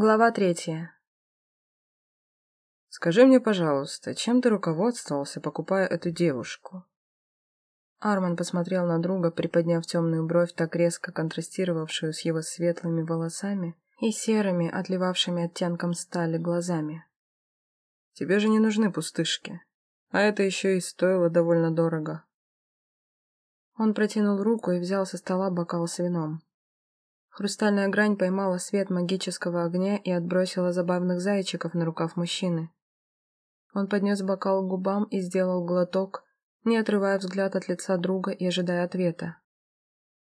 Глава третья. «Скажи мне, пожалуйста, чем ты руководствовался, покупая эту девушку?» Арман посмотрел на друга, приподняв темную бровь, так резко контрастировавшую с его светлыми волосами и серыми, отливавшими оттенком стали глазами. «Тебе же не нужны пустышки, а это еще и стоило довольно дорого». Он протянул руку и взял со стола бокал с вином. Хрустальная грань поймала свет магического огня и отбросила забавных зайчиков на рукав мужчины. Он поднес бокал к губам и сделал глоток, не отрывая взгляд от лица друга и ожидая ответа.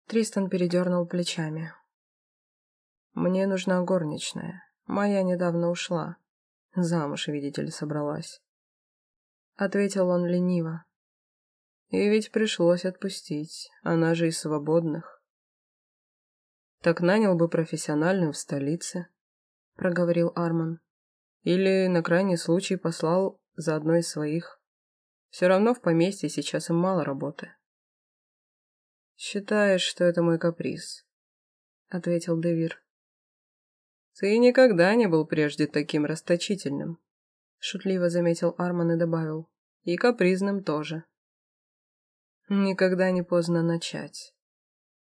Тристан передернул плечами. «Мне нужна горничная. Моя недавно ушла. Замуж, видите ли, собралась». Ответил он лениво. «И ведь пришлось отпустить. Она же из свободных». Так нанял бы профессиональную в столице, проговорил Арман. Или на крайний случай послал за одной из своих. Все равно в поместье сейчас им мало работы. Считаешь, что это мой каприз, ответил Девир. Ты никогда не был прежде таким расточительным, шутливо заметил Арман и добавил. И капризным тоже. Никогда не поздно начать,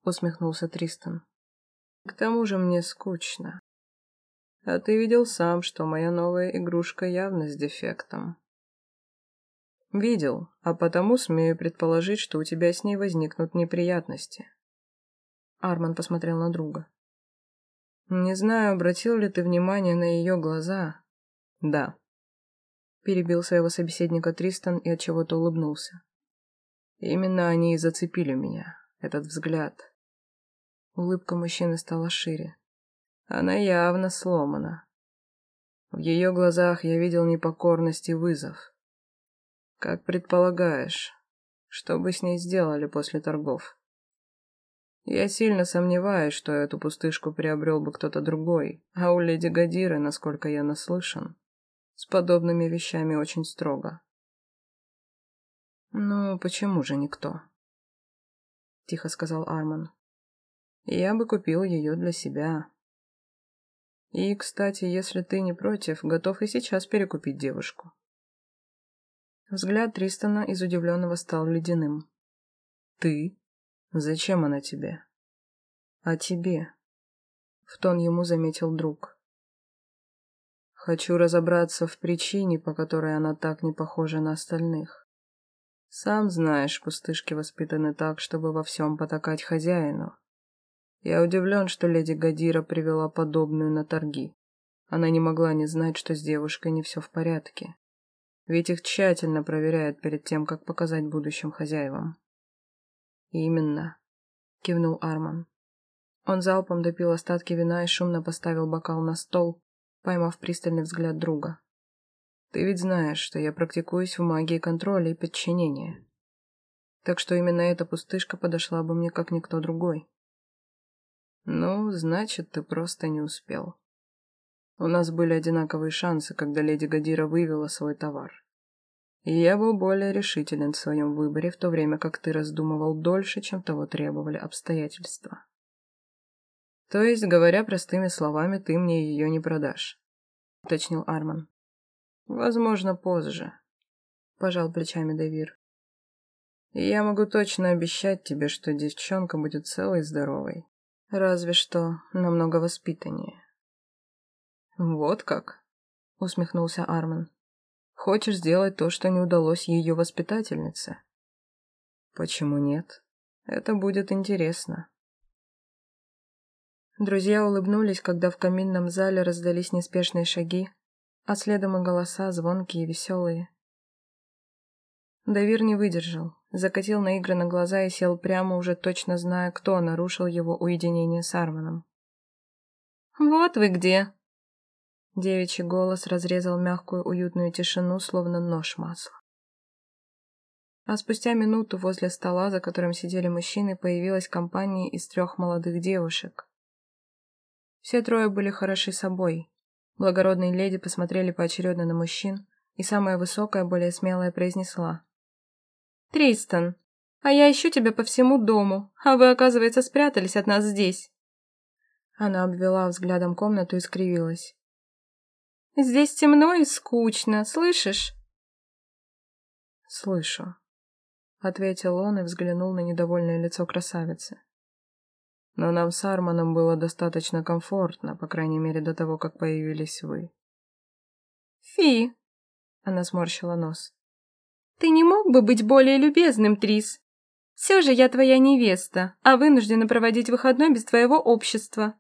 усмехнулся Тристан. К тому же мне скучно. А ты видел сам, что моя новая игрушка явно с дефектом. Видел, а потому смею предположить, что у тебя с ней возникнут неприятности. Арман посмотрел на друга. Не знаю, обратил ли ты внимание на ее глаза. Да. Перебил своего собеседника Тристан и от чего-то улыбнулся. Именно они и зацепили меня, этот взгляд. Улыбка мужчины стала шире. Она явно сломана. В ее глазах я видел непокорность и вызов. Как предполагаешь, что бы с ней сделали после торгов? Я сильно сомневаюсь, что эту пустышку приобрел бы кто-то другой, а у леди Гадиры, насколько я наслышан, с подобными вещами очень строго. «Ну, почему же никто?» — тихо сказал Арман я бы купил ее для себя. И, кстати, если ты не против, готов и сейчас перекупить девушку. Взгляд Тристона из удивленного стал ледяным. «Ты? Зачем она тебе?» «А тебе?» — в тон ему заметил друг. «Хочу разобраться в причине, по которой она так не похожа на остальных. Сам знаешь, пустышки воспитаны так, чтобы во всем потакать хозяину. Я удивлен, что леди Гадира привела подобную на торги. Она не могла не знать, что с девушкой не все в порядке. Ведь их тщательно проверяют перед тем, как показать будущим хозяевам. «Именно», — кивнул Арман. Он залпом допил остатки вина и шумно поставил бокал на стол, поймав пристальный взгляд друга. «Ты ведь знаешь, что я практикуюсь в магии контроля и подчинения. Так что именно эта пустышка подошла бы мне как никто другой». «Ну, значит, ты просто не успел. У нас были одинаковые шансы, когда леди Гадира вывела свой товар. И я был более решителен в своем выборе, в то время как ты раздумывал дольше, чем того требовали обстоятельства. То есть, говоря простыми словами, ты мне ее не продашь», — уточнил Арман. «Возможно, позже», — пожал плечами Девир. «И я могу точно обещать тебе, что девчонка будет целой и здоровой. Разве что намного воспитаннее. Вот как? Усмехнулся Арман. Хочешь сделать то, что не удалось ее воспитательнице? Почему нет? Это будет интересно. Друзья улыбнулись, когда в каминном зале раздались неспешные шаги, а следом и голоса, звонкие и веселые. Давир не выдержал, закатил наигранно глаза и сел прямо, уже точно зная, кто нарушил его уединение с Арманом. «Вот вы где!» Девичий голос разрезал мягкую уютную тишину, словно нож масла. А спустя минуту возле стола, за которым сидели мужчины, появилась компания из трех молодых девушек. Все трое были хороши собой. Благородные леди посмотрели поочередно на мужчин, и самая высокая, более смелая произнесла. «Тристан, а я ищу тебя по всему дому, а вы, оказывается, спрятались от нас здесь». Она обвела взглядом комнату и скривилась. «Здесь темно и скучно, слышишь?» «Слышу», — ответил он и взглянул на недовольное лицо красавицы. «Но нам с Арманом было достаточно комфортно, по крайней мере, до того, как появились вы». «Фи!» — она сморщила нос. «Ты не мог бы быть более любезным, Трис? Все же я твоя невеста, а вынуждена проводить выходной без твоего общества».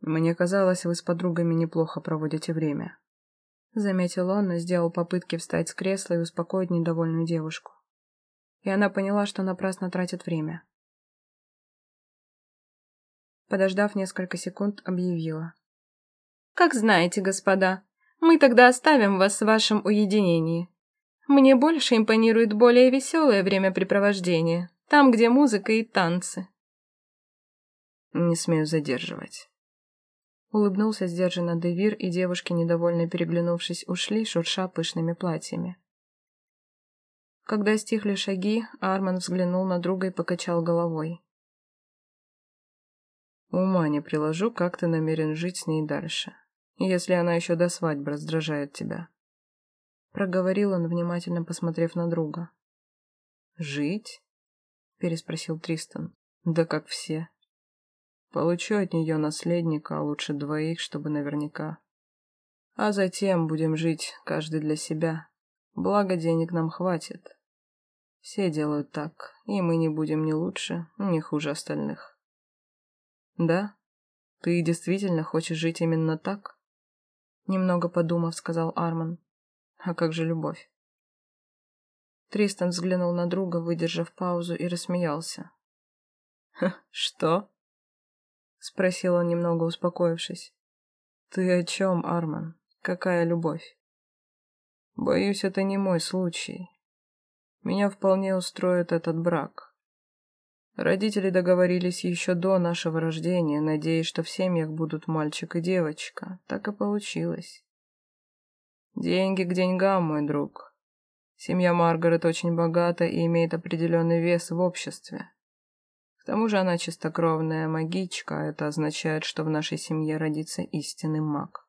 «Мне казалось, вы с подругами неплохо проводите время», — заметил он, но сделал попытки встать с кресла и успокоить недовольную девушку. И она поняла, что напрасно тратит время. Подождав несколько секунд, объявила. «Как знаете, господа, мы тогда оставим вас в вашем уединении. Мне больше импонирует более веселое времяпрепровождение, там, где музыка и танцы». «Не смею задерживать». Улыбнулся сдержанно Девир, и девушки, недовольно переглянувшись, ушли, шурша пышными платьями. Когда стихли шаги, Арман взглянул на друга и покачал головой. «Ума не приложу, как ты намерен жить с ней дальше, если она еще до свадьбы раздражает тебя». Проговорил он, внимательно посмотрев на друга. «Жить?» — переспросил Тристан. «Да как все. Получу от нее наследника, а лучше двоих, чтобы наверняка. А затем будем жить каждый для себя. Благо денег нам хватит. Все делают так, и мы не будем ни лучше, ни хуже остальных. Да? Ты действительно хочешь жить именно так? Немного подумав, сказал Арман. А как же любовь? Тристан взглянул на друга, выдержав паузу, и рассмеялся. «Что?» — спросил он, немного успокоившись. «Ты о чем, Арман? Какая любовь?» «Боюсь, это не мой случай. Меня вполне устроит этот брак. Родители договорились еще до нашего рождения, надеясь, что в семьях будут мальчик и девочка. Так и получилось. Деньги к деньгам, мой друг. Семья Маргарет очень богата и имеет определенный вес в обществе. К тому же она чистокровная магичка, а это означает, что в нашей семье родится истинный маг.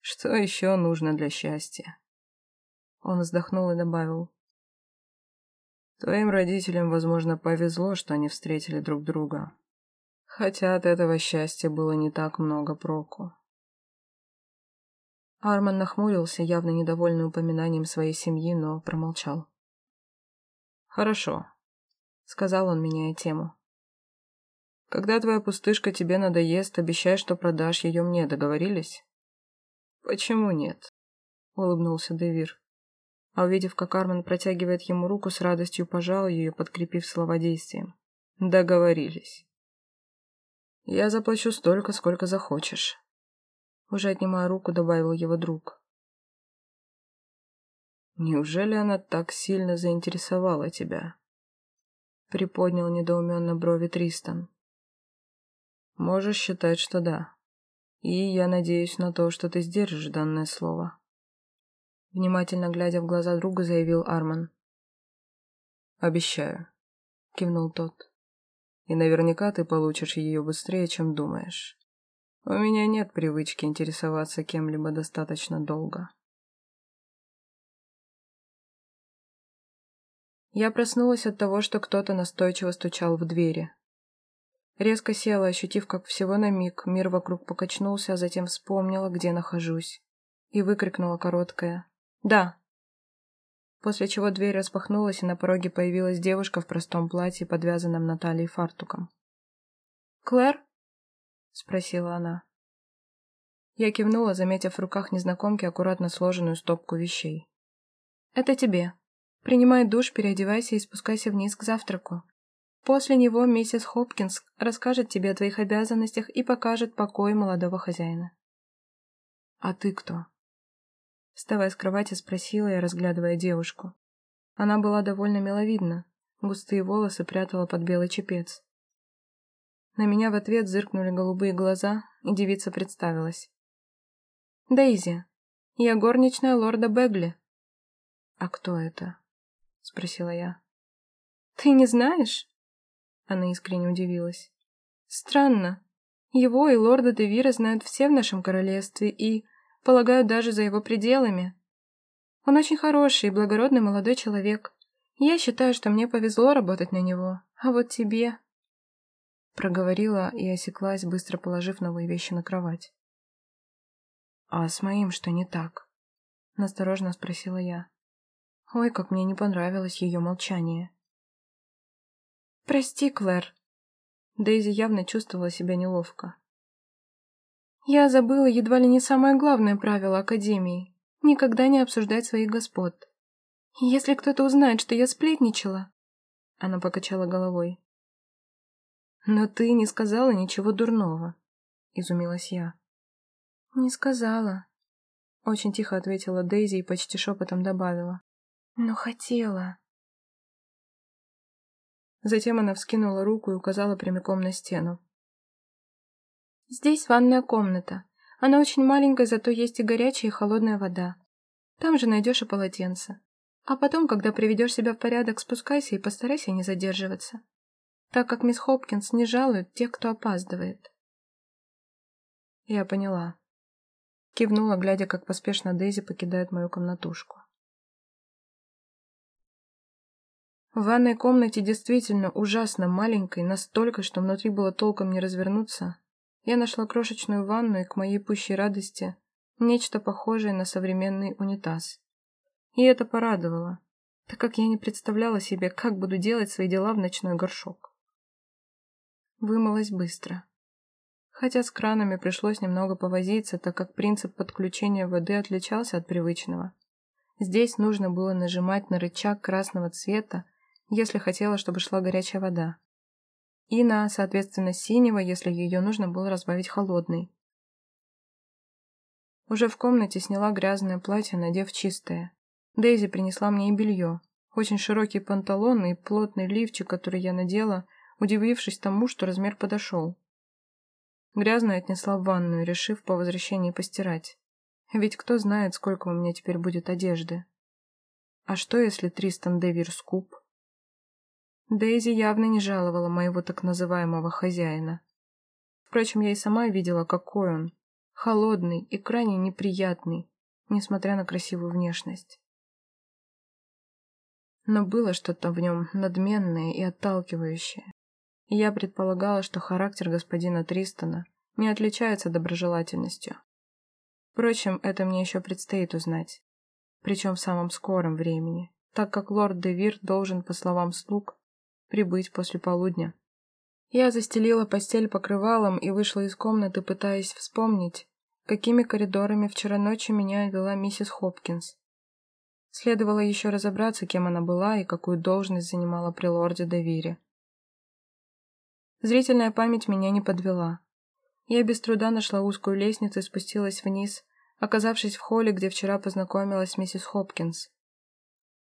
Что еще нужно для счастья? Он вздохнул и добавил. Твоим родителям, возможно, повезло, что они встретили друг друга. Хотя от этого счастья было не так много проку. Арман нахмурился, явно недовольный упоминанием своей семьи, но промолчал. «Хорошо», — сказал он, меняя тему. «Когда твоя пустышка тебе надоест, обещай, что продашь ее мне, договорились?» «Почему нет?» — улыбнулся Девир. А увидев, как Арман протягивает ему руку, с радостью пожал ее, подкрепив слова действием. «Договорились». «Я заплачу столько, сколько захочешь», — уже отнимая руку, добавил его друг. «Неужели она так сильно заинтересовала тебя?» приподнял недоуменно брови Тристан. «Можешь считать, что да. И я надеюсь на то, что ты сдержишь данное слово». Внимательно глядя в глаза друга, заявил Арман. «Обещаю», — кивнул тот. «И наверняка ты получишь ее быстрее, чем думаешь. У меня нет привычки интересоваться кем-либо достаточно долго». Я проснулась от того, что кто-то настойчиво стучал в двери. Резко села, ощутив, как всего на миг мир вокруг покачнулся, а затем вспомнила, где нахожусь, и выкрикнула короткое «Да». После чего дверь распахнулась, и на пороге появилась девушка в простом платье, подвязанном на талии фартуком. «Клэр?» — спросила она. Я кивнула, заметив в руках незнакомки аккуратно сложенную стопку вещей. «Это тебе», Принимай душ, переодевайся и спускайся вниз к завтраку. После него миссис Хопкинс расскажет тебе о твоих обязанностях и покажет покой молодого хозяина. «А ты кто?» Вставая с кровати, спросила я, разглядывая девушку. Она была довольно миловидна, густые волосы прятала под белый чепец. На меня в ответ зыркнули голубые глаза, и девица представилась. «Дейзи, я горничная лорда Бегли». «А кто это?» — спросила я. «Ты не знаешь?» Она искренне удивилась. «Странно. Его и лорда Девира знают все в нашем королевстве и, полагаю, даже за его пределами. Он очень хороший и благородный молодой человек. Я считаю, что мне повезло работать на него, а вот тебе...» Проговорила и осеклась, быстро положив новые вещи на кровать. «А с моим что не так?» — насторожно спросила я. Ой, как мне не понравилось ее молчание. «Прости, Клэр». Дейзи явно чувствовала себя неловко. «Я забыла едва ли не самое главное правило Академии — никогда не обсуждать своих господ. Если кто-то узнает, что я сплетничала...» Она покачала головой. «Но ты не сказала ничего дурного», — изумилась я. «Не сказала», — очень тихо ответила Дейзи и почти шепотом добавила. «Но хотела». Затем она вскинула руку и указала прямиком на стену. «Здесь ванная комната. Она очень маленькая, зато есть и горячая, и холодная вода. Там же найдешь и полотенце. А потом, когда приведешь себя в порядок, спускайся и постарайся не задерживаться так как мисс Хопкинс не жалует тех, кто опаздывает. Я поняла. Кивнула, глядя, как поспешно Дейзи покидает мою комнатушку. В ванной комнате действительно ужасно маленькой, настолько, что внутри было толком не развернуться. Я нашла крошечную ванну и, к моей пущей радости, нечто похожее на современный унитаз. И это порадовало, так как я не представляла себе, как буду делать свои дела в ночной горшок. Вымылась быстро. Хотя с кранами пришлось немного повозиться, так как принцип подключения воды отличался от привычного. Здесь нужно было нажимать на рычаг красного цвета, если хотела, чтобы шла горячая вода. И на, соответственно, синего, если ее нужно было разбавить холодной. Уже в комнате сняла грязное платье, надев чистое. Дейзи принесла мне и белье. Очень широкие панталоны и плотный лифчик, который я надела, удивившись тому, что размер подошел. Грязную отнесла в ванную, решив по возвращении постирать. Ведь кто знает, сколько у меня теперь будет одежды. А что, если Тристан Девир скуп? Дейзи явно не жаловала моего так называемого хозяина. Впрочем, я и сама видела, какой он. Холодный и крайне неприятный, несмотря на красивую внешность. Но было что-то в нем надменное и отталкивающее я предполагала, что характер господина Тристона не отличается доброжелательностью. Впрочем, это мне еще предстоит узнать, причем в самом скором времени, так как лорд Девир должен, по словам слуг, прибыть после полудня. Я застелила постель покрывалом и вышла из комнаты, пытаясь вспомнить, какими коридорами вчера ночью меня вела миссис Хопкинс. Следовало еще разобраться, кем она была и какую должность занимала при лорде Девире. Зрительная память меня не подвела. Я без труда нашла узкую лестницу и спустилась вниз, оказавшись в холле, где вчера познакомилась с миссис Хопкинс.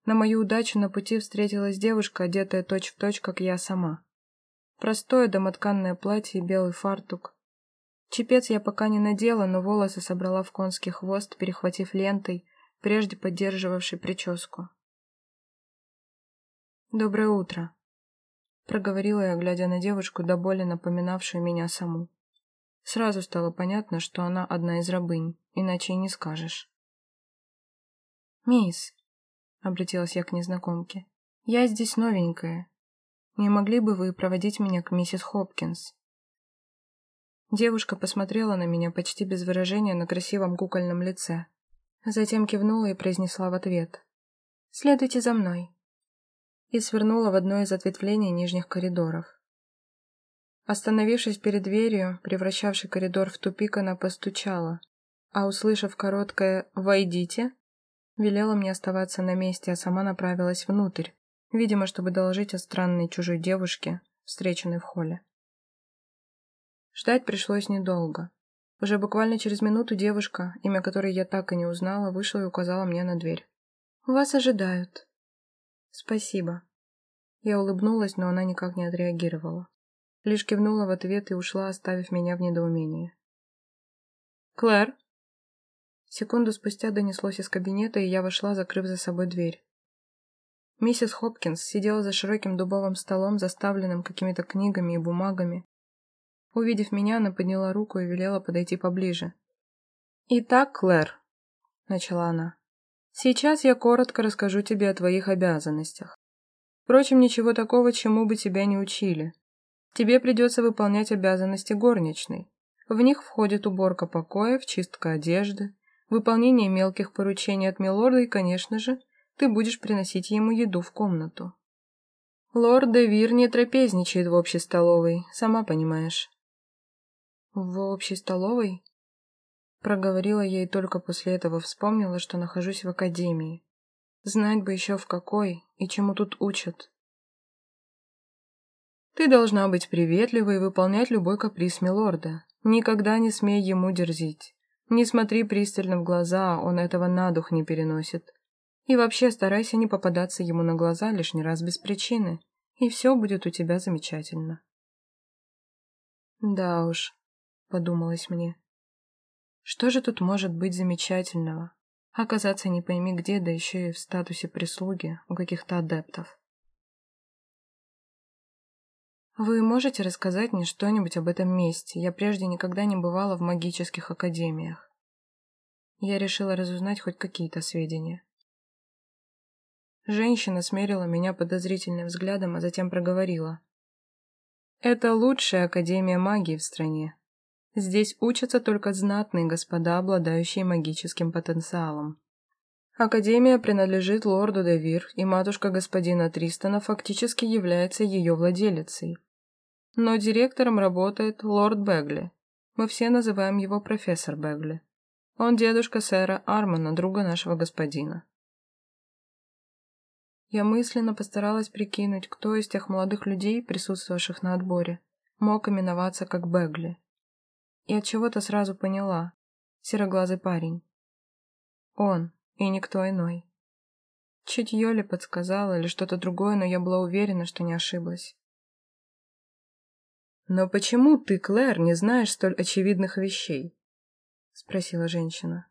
На мою удачу на пути встретилась девушка, одетая точь-в-точь, точь, как я сама. Простое домотканное платье и белый фартук. Чепец я пока не надела, но волосы собрала в конский хвост, перехватив лентой, прежде поддерживавшей прическу. «Доброе утро», Проговорила я, глядя на девушку, до боли напоминавшую меня саму. Сразу стало понятно, что она одна из рабынь, иначе и не скажешь. «Мисс», — обратилась я к незнакомке, — «я здесь новенькая. Не могли бы вы проводить меня к миссис Хопкинс?» Девушка посмотрела на меня почти без выражения на красивом кукольном лице. Затем кивнула и произнесла в ответ. «Следуйте за мной» и свернула в одно из ответвлений нижних коридоров. Остановившись перед дверью, превращавшей коридор в тупик, она постучала, а, услышав короткое «Войдите», велела мне оставаться на месте, а сама направилась внутрь, видимо, чтобы доложить о странной чужой девушке, встреченной в холле. Ждать пришлось недолго. Уже буквально через минуту девушка, имя которой я так и не узнала, вышла и указала мне на дверь. «Вас ожидают», «Спасибо». Я улыбнулась, но она никак не отреагировала. Лишь кивнула в ответ и ушла, оставив меня в недоумении. «Клэр?» Секунду спустя донеслось из кабинета, и я вошла, закрыв за собой дверь. Миссис Хопкинс сидела за широким дубовым столом, заставленным какими-то книгами и бумагами. Увидев меня, она подняла руку и велела подойти поближе. «Итак, Клэр», — начала она, — «сейчас я коротко расскажу тебе о твоих обязанностях. Впрочем, ничего такого, чему бы тебя не учили. Тебе придется выполнять обязанности горничной. В них входит уборка покоев, чистка одежды, выполнение мелких поручений от милорда и, конечно же, ты будешь приносить ему еду в комнату. Лорд Девир не трапезничает в общей столовой, сама понимаешь. В общей столовой? Проговорила я и только после этого вспомнила, что нахожусь в академии. Знать бы еще в какой и чему тут учат. Ты должна быть приветливой и выполнять любой каприз милорда. Никогда не смей ему дерзить. Не смотри пристально в глаза, он этого на дух не переносит. И вообще старайся не попадаться ему на глаза лишний раз без причины, и все будет у тебя замечательно. Да уж, подумалось мне. Что же тут может быть замечательного? Оказаться не пойми где, да еще и в статусе прислуги у каких-то адептов. Вы можете рассказать мне что-нибудь об этом месте? Я прежде никогда не бывала в магических академиях. Я решила разузнать хоть какие-то сведения. Женщина смерила меня подозрительным взглядом, а затем проговорила. «Это лучшая академия магии в стране. Здесь учатся только знатные господа, обладающие магическим потенциалом. Академия принадлежит лорду Девир, и матушка господина Тристона фактически является ее владелицей. Но директором работает лорд Бегли. Мы все называем его профессор Бегли. Он дедушка сэра Армана, друга нашего господина. Я мысленно постаралась прикинуть, кто из тех молодых людей, присутствовавших на отборе, мог именоваться как Бегли. И от чего-то сразу поняла. Сероглазый парень. Он, и никто иной. Чутье ли подсказала или что-то другое, но я была уверена, что не ошиблась. «Но почему ты, Клэр, не знаешь столь очевидных вещей?» — спросила женщина.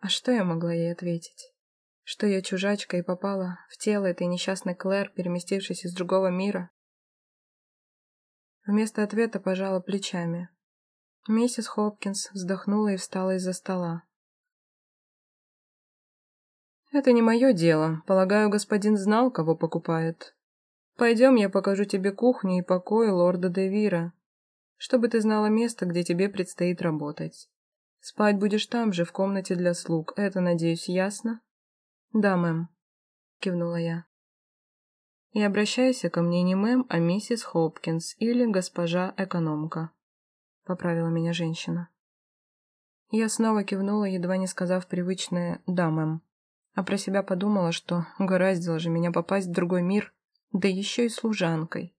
А что я могла ей ответить? что я чужачка и попала в тело этой несчастной Клэр, переместившись из другого мира? Вместо ответа пожала плечами. Миссис Хопкинс вздохнула и встала из-за стола. «Это не мое дело. Полагаю, господин знал, кого покупает. Пойдем, я покажу тебе кухню и покои лорда Девира, чтобы ты знала место, где тебе предстоит работать. Спать будешь там же, в комнате для слуг. Это, надеюсь, ясно?» «Да, мэм», — кивнула я. «И обращайся ко мне не мэм, а миссис Хопкинс или госпожа экономка», — поправила меня женщина. Я снова кивнула, едва не сказав привычное «да, мэм», а про себя подумала, что угораздило же меня попасть в другой мир, да еще и служанкой.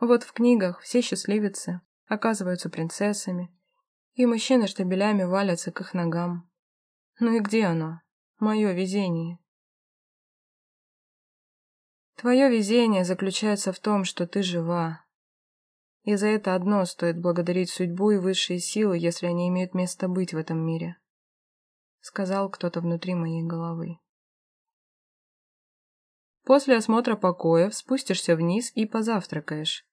Вот в книгах все счастливицы оказываются принцессами, и мужчины штабелями валятся к их ногам. Ну и где оно, Мое везение. Твое везение заключается в том, что ты жива. И за это одно стоит благодарить судьбу и высшие силы, если они имеют место быть в этом мире. Сказал кто-то внутри моей головы. После осмотра покоев спустишься вниз и позавтракаешь.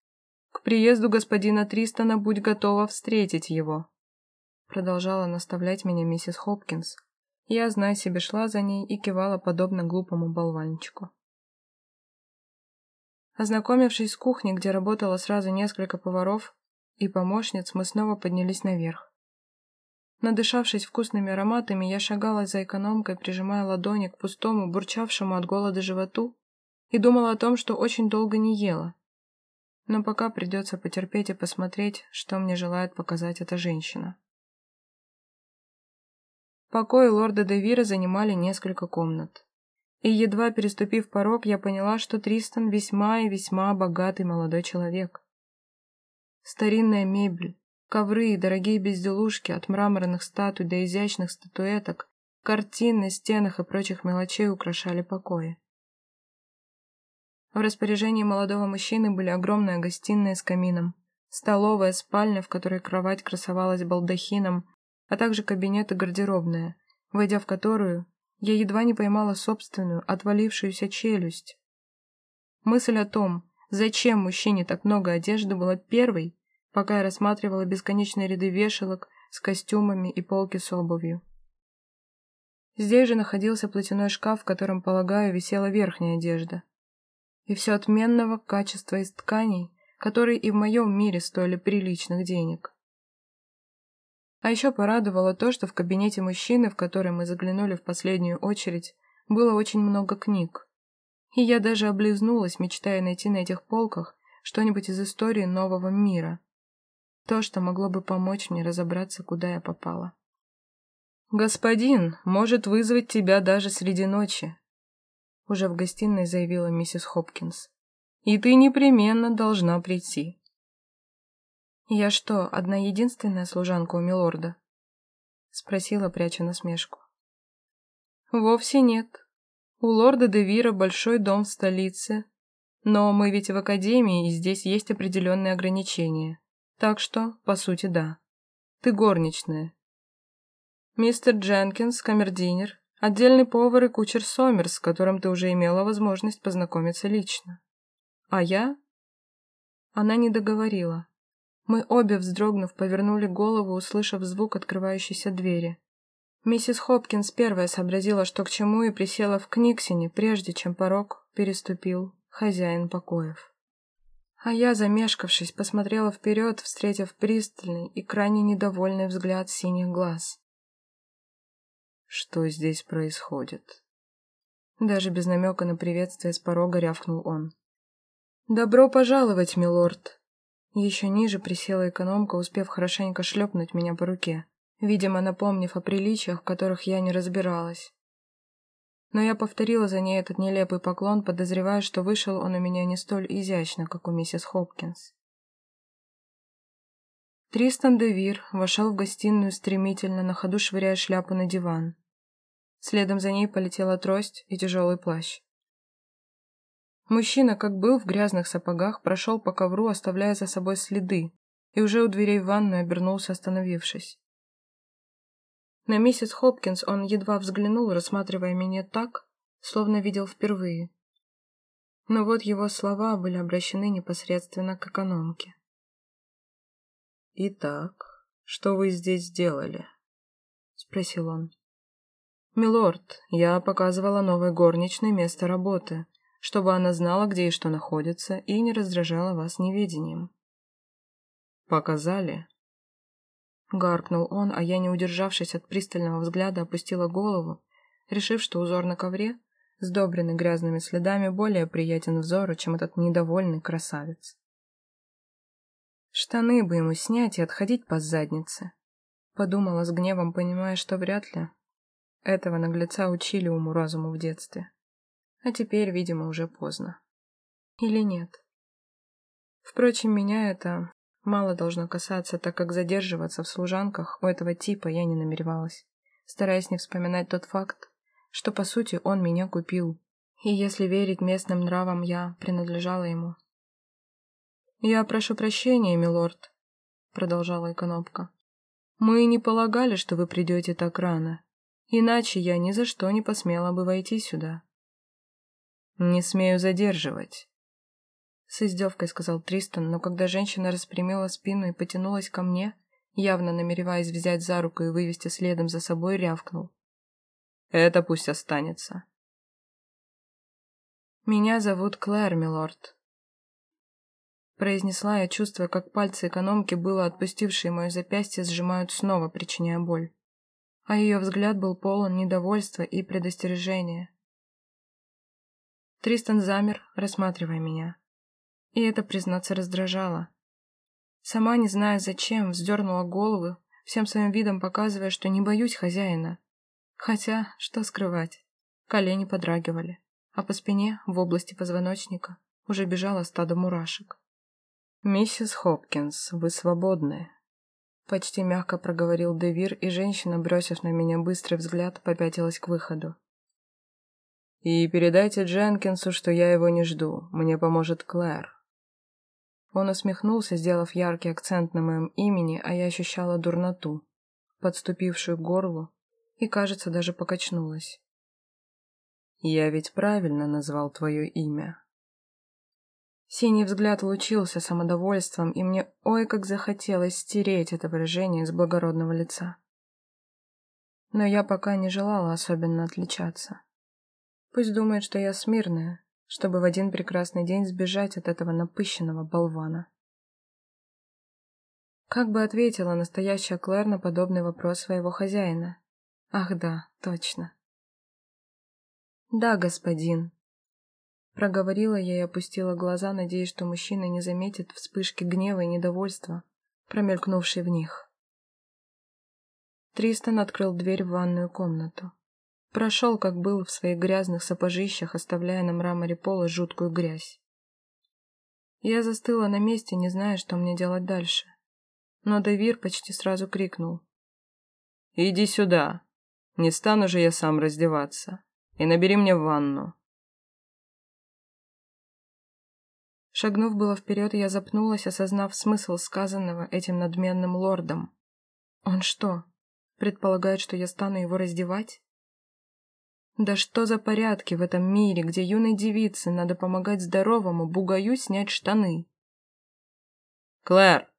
К приезду господина Тристона будь готова встретить его. Продолжала наставлять меня миссис Хопкинс, я, зная себе, шла за ней и кивала подобно глупому болванчику. Ознакомившись с кухней, где работало сразу несколько поваров и помощниц, мы снова поднялись наверх. Надышавшись вкусными ароматами, я шагала за экономкой, прижимая ладони к пустому, бурчавшему от голода животу, и думала о том, что очень долго не ела. Но пока придется потерпеть и посмотреть, что мне желает показать эта женщина. Покои лорда Девира занимали несколько комнат. И едва переступив порог, я поняла, что Тристан весьма и весьма богатый молодой человек. Старинная мебель, ковры и дорогие безделушки от мраморных статуй до изящных статуэток, картин на стенах и прочих мелочей украшали покои. В распоряжении молодого мужчины были огромная гостиная с камином, столовая, спальня, в которой кровать красовалась балдахином, а также кабинет и гардеробная, войдя в которую, я едва не поймала собственную, отвалившуюся челюсть. Мысль о том, зачем мужчине так много одежды, была первой, пока я рассматривала бесконечные ряды вешалок с костюмами и полки с обувью. Здесь же находился платяной шкаф, в котором, полагаю, висела верхняя одежда. И все отменного качества из тканей, которые и в моем мире стоили приличных денег. А еще порадовало то, что в кабинете мужчины, в который мы заглянули в последнюю очередь, было очень много книг. И я даже облизнулась, мечтая найти на этих полках что-нибудь из истории нового мира. То, что могло бы помочь мне разобраться, куда я попала. «Господин может вызвать тебя даже среди ночи», — уже в гостиной заявила миссис Хопкинс. «И ты непременно должна прийти». «Я что, одна единственная служанка у милорда?» — спросила, пряча насмешку. «Вовсе нет. У лорда Девира большой дом в столице, но мы ведь в академии, и здесь есть определенные ограничения. Так что, по сути, да. Ты горничная. Мистер Дженкинс, камердинер, отдельный повар и кучер Сомерс, с которым ты уже имела возможность познакомиться лично. А я? Она не договорила. Мы обе, вздрогнув, повернули голову, услышав звук открывающейся двери. Миссис Хопкинс первая сообразила, что к чему, и присела в Книксине, прежде чем порог переступил хозяин покоев. А я, замешкавшись, посмотрела вперед, встретив пристальный и крайне недовольный взгляд синих глаз. «Что здесь происходит?» Даже без намека на приветствие с порога рявкнул он. «Добро пожаловать, милорд!» Еще ниже присела экономка, успев хорошенько шлепнуть меня по руке видимо, напомнив о приличиях, в которых я не разбиралась. Но я повторила за ней этот нелепый поклон, подозревая, что вышел он у меня не столь изящно, как у миссис Хопкинс. Тристан де Вир вошел в гостиную стремительно, на ходу швыряя шляпу на диван. Следом за ней полетела трость и тяжелый плащ. Мужчина, как был в грязных сапогах, прошел по ковру, оставляя за собой следы, и уже у дверей в ванную обернулся, остановившись. На миссис Хопкинс он едва взглянул, рассматривая меня так, словно видел впервые. Но вот его слова были обращены непосредственно к экономке. «Итак, что вы здесь сделали?» — спросил он. «Милорд, я показывала новой горничной место работы, чтобы она знала, где и что находится, и не раздражала вас неведением». «Показали?» Гаркнул он, а я, не удержавшись от пристального взгляда, опустила голову, решив, что узор на ковре, сдобренный грязными следами, более приятен взору, чем этот недовольный красавец. Штаны бы ему снять и отходить по заднице. Подумала с гневом, понимая, что вряд ли. Этого наглеца учили уму-разуму в детстве. А теперь, видимо, уже поздно. Или нет? Впрочем, меня это Мало должно касаться, так как задерживаться в служанках у этого типа я не намеревалась, стараясь не вспоминать тот факт, что, по сути, он меня купил, и, если верить местным нравам, я принадлежала ему. «Я прошу прощения, милорд», — продолжала экономка. «Мы не полагали, что вы придете так рано, иначе я ни за что не посмела бы войти сюда». «Не смею задерживать», с издевкой сказал Тристан, но когда женщина распрямила спину и потянулась ко мне, явно намереваясь взять за руку и вывести следом за собой, рявкнул. «Это пусть останется». «Меня зовут Клэр, милорд», произнесла я, чувствуя, как пальцы экономки, было отпустившие мое запястье, сжимают снова, причиняя боль. А ее взгляд был полон недовольства и предостережения. Тристан замер, рассматривая меня. И это, признаться, раздражало. Сама, не зная зачем, вздернула голову, всем своим видом показывая, что не боюсь хозяина. Хотя, что скрывать, колени подрагивали, а по спине, в области позвоночника, уже бежало стадо мурашек. «Миссис Хопкинс, вы свободны», — почти мягко проговорил Девир, и женщина, бросив на меня быстрый взгляд, попятилась к выходу. «И передайте Дженкинсу, что я его не жду, мне поможет Клэр». Он усмехнулся, сделав яркий акцент на моем имени, а я ощущала дурноту, подступившую к горлу, и, кажется, даже покачнулась. «Я ведь правильно назвал твое имя?» Синий взгляд лучился самодовольством, и мне ой как захотелось стереть это выражение с благородного лица. Но я пока не желала особенно отличаться. Пусть думает, что я смирная, чтобы в один прекрасный день сбежать от этого напыщенного болвана. Как бы ответила настоящая Клэр на подобный вопрос своего хозяина? Ах да, точно. «Да, господин», Проговорила я и опустила глаза, надеясь, что мужчина не заметит вспышки гнева и недовольства, промелькнувшей в них. Тристан открыл дверь в ванную комнату. Прошел, как был, в своих грязных сапожищах, оставляя на мраморе пола жуткую грязь. Я застыла на месте, не зная, что мне делать дальше. Но Давир почти сразу крикнул. «Иди сюда! Не стану же я сам раздеваться. И набери мне ванну. Шагнув было вперед, я запнулась, осознав смысл сказанного этим надменным лордом. Он что, предполагает, что я стану его раздевать? Да что за порядки в этом мире, где юной девице надо помогать здоровому бугаю снять штаны? «Клэр!»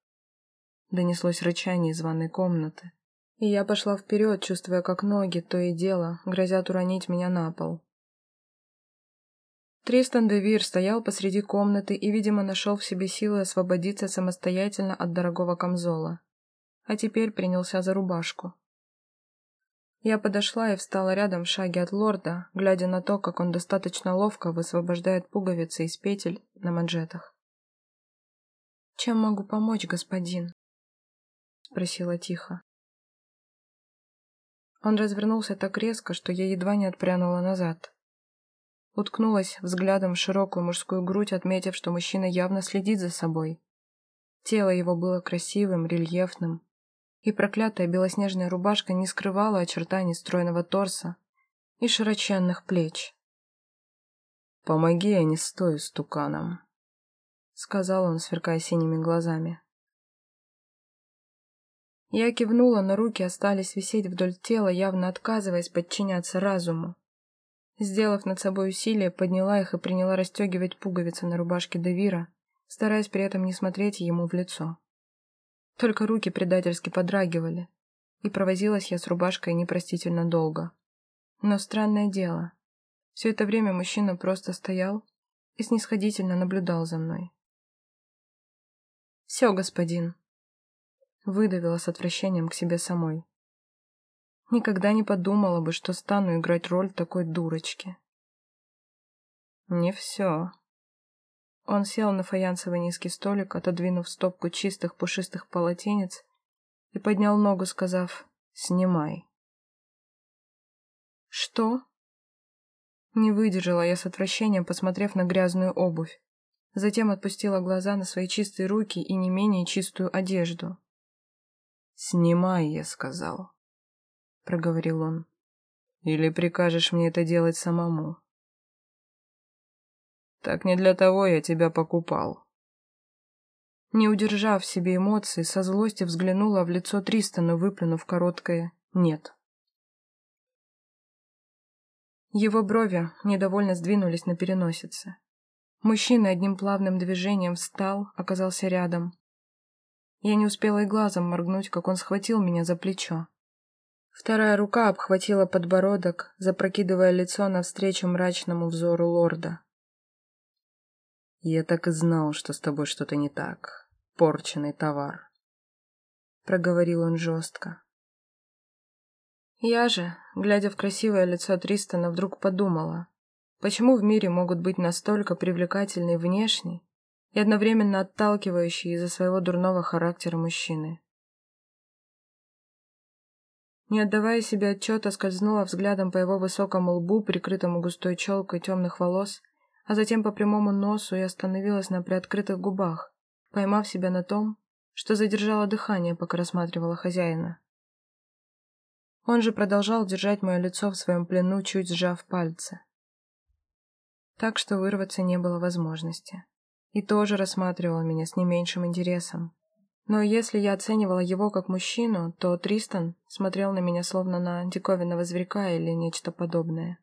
— донеслось рычание из ванной комнаты. И я пошла вперед, чувствуя, как ноги, то и дело, грозят уронить меня на пол. Тристан де Вир стоял посреди комнаты и, видимо, нашел в себе силы освободиться самостоятельно от дорогого камзола. А теперь принялся за рубашку. Я подошла и встала рядом в шаге от лорда, глядя на то, как он достаточно ловко высвобождает пуговицы из петель на манжетах. «Чем могу помочь, господин?» — спросила тихо. Он развернулся так резко, что я едва не отпрянула назад. Уткнулась взглядом в широкую мужскую грудь, отметив, что мужчина явно следит за собой. Тело его было красивым, рельефным, и проклятая белоснежная рубашка не скрывала очертаний стройного торса и широченных плеч. «Помоги, я не стою стуканом», — сказал он, сверкая синими глазами. Я кивнула, но руки остались висеть вдоль тела, явно отказываясь подчиняться разуму. Сделав над собой усилие, подняла их и приняла расстегивать пуговицы на рубашке Девира, стараясь при этом не смотреть ему в лицо. Только руки предательски подрагивали, и провозилась я с рубашкой непростительно долго. Но странное дело, все это время мужчина просто стоял и снисходительно наблюдал за мной. «Все, господин», — выдавила с отвращением к себе самой. Никогда не подумала бы, что стану играть роль такой дурочки. Не все. Он сел на фаянсовый низкий столик, отодвинув стопку чистых пушистых полотенец, и поднял ногу, сказав «Снимай». «Что?» Не выдержала я с отвращением, посмотрев на грязную обувь. Затем отпустила глаза на свои чистые руки и не менее чистую одежду. «Снимай», — я сказал. — проговорил он. «Или прикажешь мне это делать самому?» «Так не для того я тебя покупал». Не удержав себе эмоций, со злостью взглянула в лицо Тристана, выплюнув короткое «нет». Его брови недовольно сдвинулись на переносице. Мужчина одним плавным движением встал, оказался рядом. Я не успела и глазом моргнуть, как он схватил меня за плечо. Вторая рука обхватила подбородок, запрокидывая лицо навстречу мрачному взору лорда. «Я так и знал, что с тобой что-то не так. Порченный товар», — проговорил он жестко. Я же, глядя в красивое лицо Тристона, вдруг подумала, почему в мире могут быть настолько привлекательные внешне и одновременно отталкивающие из-за своего дурного характера мужчины. Не отдавая себе отчета, скользнула взглядом по его высокому лбу, прикрытому густой челкой темных волос, а затем по прямому носу и остановилась на приоткрытых губах, поймав себя на том, что задержала дыхание, пока рассматривала хозяина. Он же продолжал держать мое лицо в своем плену, чуть сжав пальцы. Так что вырваться не было возможности. И тоже рассматривал меня с не меньшим интересом. Но если я оценивала его как мужчину, то Тристан смотрел на меня словно на диковинного зверька или нечто подобное.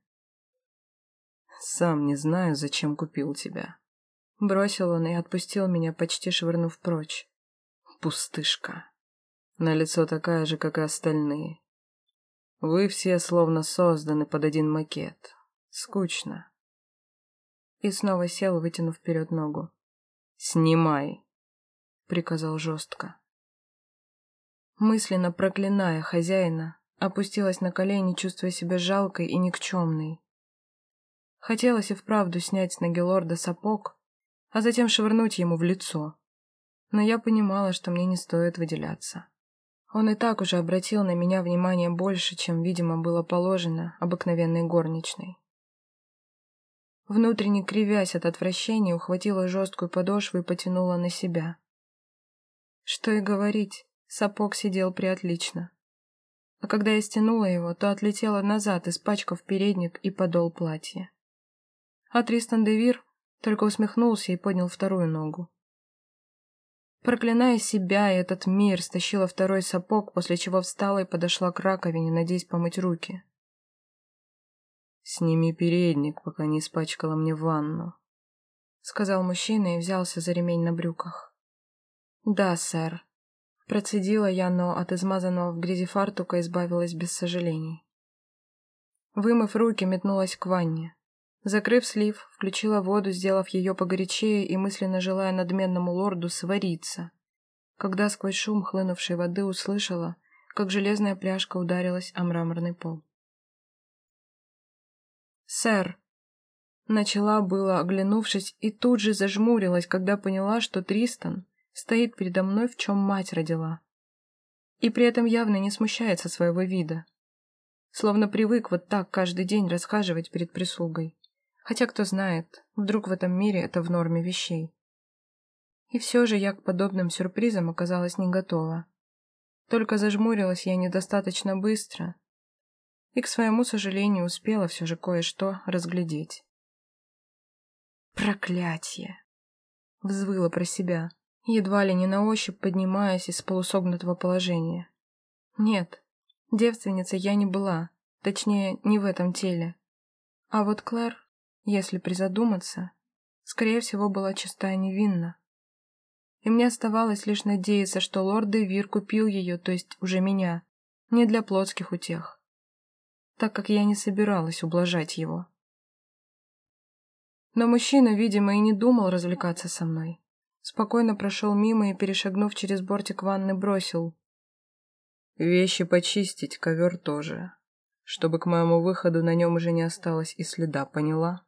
«Сам не знаю, зачем купил тебя», — Бросил он и отпустил меня, почти швырнув прочь. Пустышка. На лицо такая же, как и остальные. Вы все словно созданы под один макет. Скучно. И снова сел, вытянув вперед ногу. «Снимай!» — приказал жестко. Мысленно проклиная хозяина, опустилась на колени, чувствуя себя жалкой и никчемной. Хотелось и вправду снять с ноги лорда сапог, а затем швырнуть ему в лицо. Но я понимала, что мне не стоит выделяться. Он и так уже обратил на меня внимание больше, чем, видимо, было положено обыкновенной горничной. Внутренне кривясь от отвращения, ухватила жесткую подошву и потянула на себя. Что и говорить, сапог сидел приотлично. А когда я стянула его, то отлетела назад, испачкав передник и подол платья. А Тристан Девир только усмехнулся и поднял вторую ногу. Проклиная себя и этот мир, стащила второй сапог, после чего встала и подошла к раковине, надеясь помыть руки. «Сними передник, пока не испачкала мне ванну», — сказал мужчина и взялся за ремень на брюках. «Да, сэр», — процедила я, но от измазанного в грязи фартука избавилась без сожалений. Вымыв руки, метнулась к ванне. Закрыв слив, включила воду, сделав ее погорячее и мысленно желая надменному лорду свариться. Когда сквозь шум хлынувшей воды услышала, как железная пляжка ударилась о мраморный пол. «Сэр!» Начала было, оглянувшись, и тут же зажмурилась, когда поняла, что Тристан стоит передо мной, в чем мать родила. И при этом явно не смущается своего вида. Словно привык вот так каждый день расхаживать перед прислугой. Хотя, кто знает, вдруг в этом мире это в норме вещей. И все же я к подобным сюрпризам оказалась не готова. Только зажмурилась я недостаточно быстро, и, к своему сожалению, успела все же кое-что разглядеть. «Проклятие!» — взвыла про себя, едва ли не на ощупь поднимаясь из полусогнутого положения. «Нет, девственница я не была, точнее, не в этом теле. А вот Клэр если призадуматься, скорее всего, была чистая невинна. И мне оставалось лишь надеяться, что лорд Девир купил ее, то есть уже меня, не для плотских утех, так как я не собиралась ублажать его. Но мужчина, видимо, и не думал развлекаться со мной. Спокойно прошел мимо и, перешагнув через бортик ванны, бросил. «Вещи почистить, ковер тоже, чтобы к моему выходу на нем уже не осталось и следа, поняла?»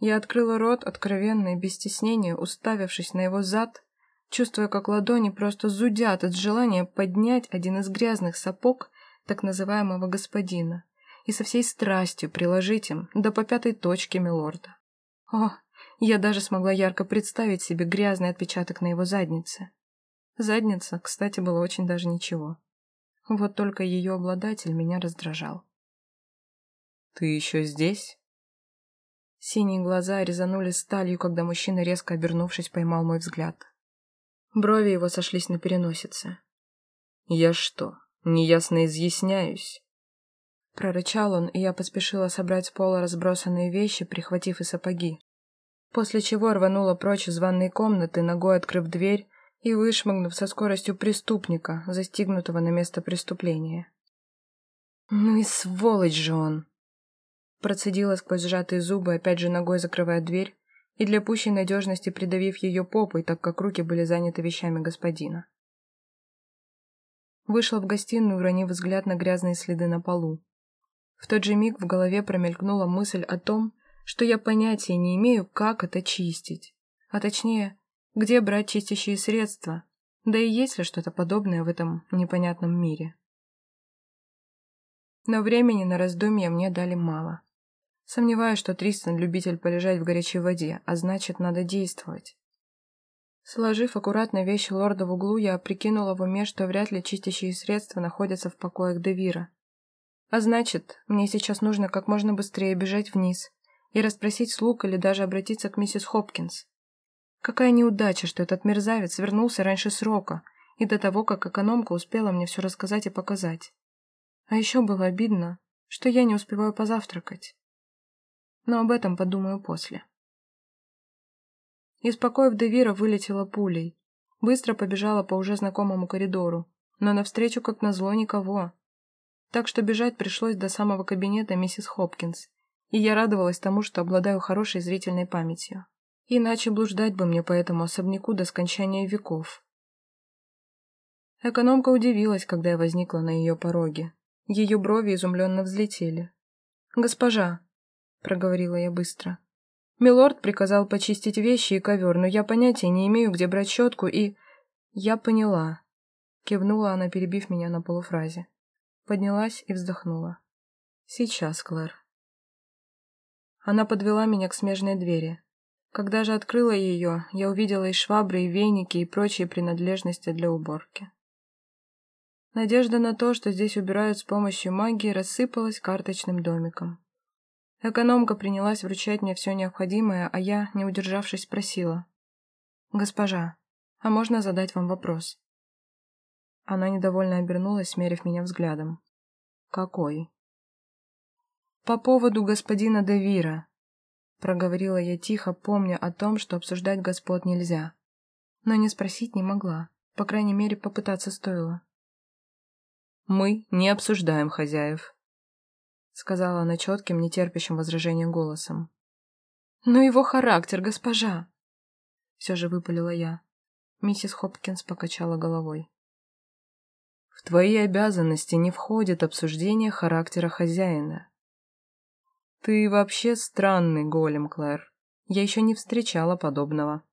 Я открыла рот, откровенно и без стеснения, уставившись на его зад, чувствуя, как ладони просто зудят от желания поднять один из грязных сапог так называемого господина и со всей страстью приложить им до по точке милорда. О, я даже смогла ярко представить себе грязный отпечаток на его заднице. Задница, кстати, была очень даже ничего. Вот только ее обладатель меня раздражал. «Ты еще здесь?» Синие глаза резанули сталью, когда мужчина, резко обернувшись, поймал мой взгляд. Брови его сошлись на переносице. «Я что, неясно изъясняюсь?» Прорычал он, и я поспешила собрать с пола разбросанные вещи, прихватив и сапоги. После чего рванула прочь из ванной комнаты, ногой открыв дверь и вышмыгнув со скоростью преступника, застигнутого на место преступления. «Ну и сволочь же он!» Процедила сквозь сжатые зубы, опять же ногой закрывая дверь, и для пущей надежности придавив ее попой, так как руки были заняты вещами господина. Вышла в гостиную, уронив взгляд на грязные следы на полу. В тот же миг в голове промелькнула мысль о том, что я понятия не имею, как это чистить. А точнее, где брать чистящие средства, да и есть ли что-то подобное в этом непонятном мире. Но времени на раздумья мне дали мало. Сомневаюсь, что Тристан любитель полежать в горячей воде, а значит, надо действовать. Сложив аккуратно вещи лорда в углу, я прикинула в уме, что вряд ли чистящие средства находятся в покоях Девира. А значит, мне сейчас нужно как можно быстрее бежать вниз и расспросить слуг или даже обратиться к миссис Хопкинс. Какая неудача, что этот мерзавец вернулся раньше срока и до того, как экономка успела мне все рассказать и показать. А еще было обидно, что я не успеваю позавтракать но об этом подумаю после. Из покоев Девира вылетела пулей. Быстро побежала по уже знакомому коридору, но навстречу, как назло, никого. Так что бежать пришлось до самого кабинета миссис Хопкинс, и я радовалась тому, что обладаю хорошей зрительной памятью. Иначе блуждать бы мне по этому особняку до скончания веков. Экономка удивилась, когда я возникла на ее пороге. Ее брови изумленно взлетели. «Госпожа», — проговорила я быстро, — «милорд приказал почистить вещи и ковер, но я понятия не имею, где брать щетку и...» «Я поняла», — кивнула она, перебив меня на полуфразе. Поднялась и вздохнула. «Сейчас, Клэр». Она подвела меня к смежной двери. Когда же открыла ее, я увидела и швабры, и веники, и прочие принадлежности для уборки. Надежда на то, что здесь убирают с помощью магии, рассыпалась карточным домиком. Экономка принялась вручать мне все необходимое, а я, не удержавшись, спросила. «Госпожа, а можно задать вам вопрос?» Она недовольно обернулась, смерив меня взглядом. «Какой?» «По поводу господина Девира», — проговорила я тихо, помня о том, что обсуждать господ нельзя. Но не спросить не могла, по крайней мере, попытаться стоило. «Мы не обсуждаем хозяев», — сказала она четким, нетерпящим возражения голосом. «Но его характер, госпожа!» Все же выпалила я. Миссис Хопкинс покачала головой. «В твои обязанности не входит обсуждение характера хозяина. Ты вообще странный голем, Клэр. Я еще не встречала подобного».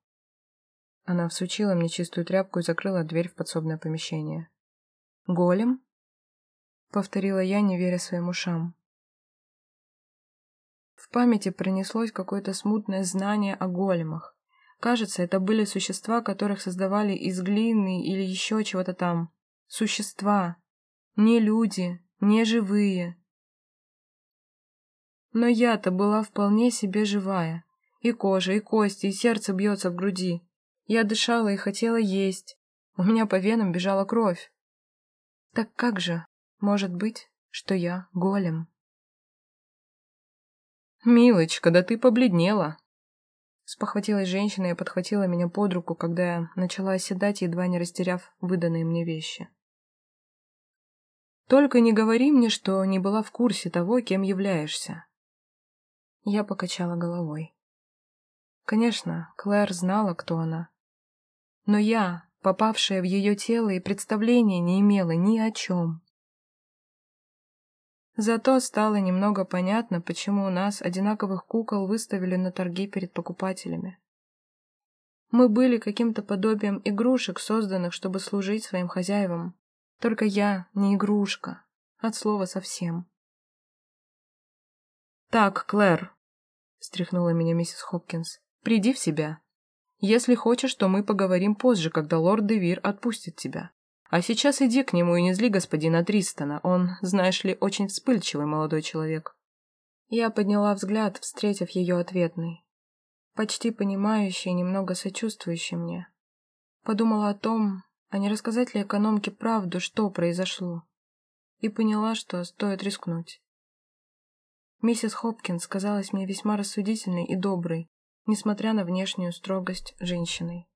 Она всучила мне чистую тряпку и закрыла дверь в подсобное помещение. «Голем?» — повторила я, не веря своим ушам. В памяти пронеслось какое-то смутное знание о големах. Кажется, это были существа, которых создавали из глины или еще чего-то там. Существа. Не люди, не живые. Но я-то была вполне себе живая. И кожа, и кости, и сердце бьется в груди. Я дышала и хотела есть. У меня по венам бежала кровь. Так как же может быть, что я голем. «Милочка, да ты побледнела!» Спохватилась женщина и подхватила меня под руку, когда я начала оседать, едва не растеряв выданные мне вещи. «Только не говори мне, что не была в курсе того, кем являешься». Я покачала головой. Конечно, Клэр знала, кто она. Но я, попавшая в ее тело, и представления не имела ни о чем. Зато стало немного понятно, почему у нас одинаковых кукол выставили на торги перед покупателями. Мы были каким-то подобием игрушек, созданных, чтобы служить своим хозяевам. Только я не игрушка, от слова совсем. «Так, Клэр», — встряхнула меня миссис Хопкинс, — «приди в себя. Если хочешь, то мы поговорим позже, когда лорд Девир отпустит тебя». А сейчас иди к нему и не зли господина Тристона. Он, знаешь ли, очень вспыльчивый молодой человек. Я подняла взгляд, встретив ее ответный. Почти понимающий немного сочувствующий мне. Подумала о том, а не рассказать ли экономке правду, что произошло. И поняла, что стоит рискнуть. Миссис Хопкинс казалась мне весьма рассудительной и доброй, несмотря на внешнюю строгость женщиной.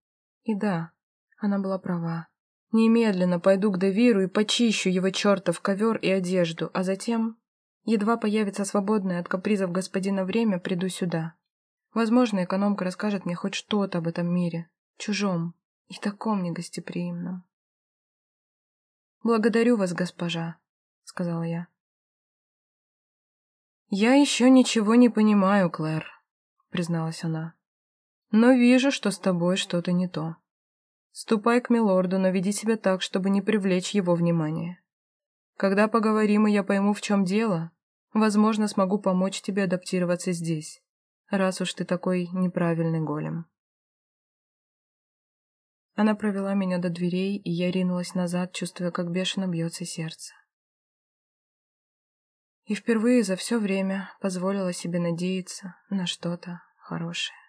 И да, она была права. Немедленно пойду к Девиру и почищу его чертов ковер и одежду, а затем, едва появится свободное от капризов господина время, приду сюда. Возможно, экономка расскажет мне хоть что-то об этом мире, чужом и таком негостеприимном. «Благодарю вас, госпожа», — сказала я. «Я еще ничего не понимаю, Клэр», — призналась она. «Но вижу, что с тобой что-то не то». Ступай к милорду, но веди себя так, чтобы не привлечь его внимание. Когда поговорим, и я пойму, в чем дело, возможно, смогу помочь тебе адаптироваться здесь, раз уж ты такой неправильный голем. Она провела меня до дверей, и я ринулась назад, чувствуя, как бешено бьется сердце. И впервые за все время позволила себе надеяться на что-то хорошее.